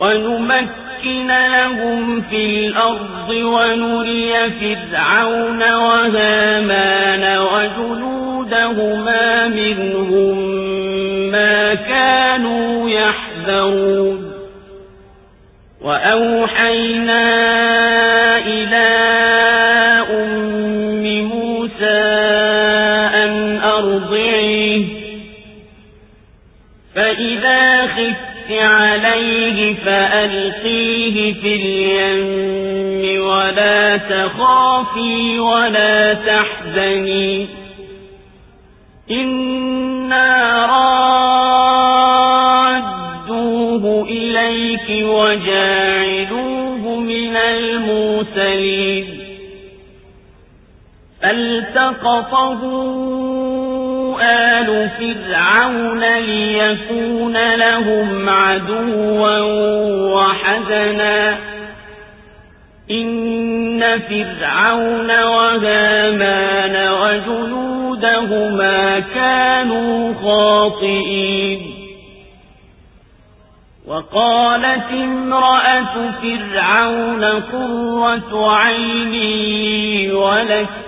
ونمكن لهم في الأرض ونري فرعون وهامان وجنودهما منهم ما كانوا يحذرون. وأوحينا إلى أم موسى أن أرضعيه. فإذا خفت عليه فألقيه في اليم ولا تخافي ولا تحزني. إنا رادوه إليك وجاعلوه من المرسلين. فالتقطه آل فرعون ليكون لهم عدوا وحزنا. إن فرعون وهامان وجنودهما كانوا خاطئين. وقالت امرأة فرعون قرة عيني ولك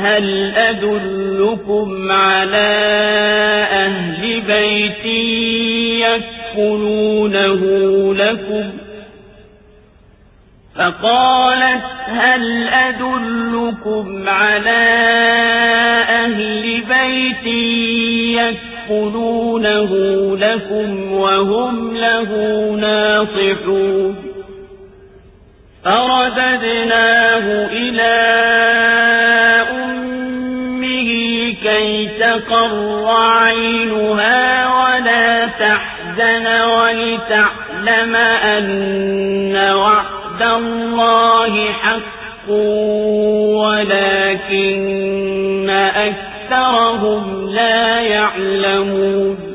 هل أدلكم على أهل بيت يكفلونه لكم؟ فقالت هل أدلكم على أهل بيت يكفلونه لكم وهم له ناصحون؟ فرددناه إلى كي تقر عينها ولا تحزن ولتعلم أن وعد الله حق ولكن أكثرهم لا يعلمون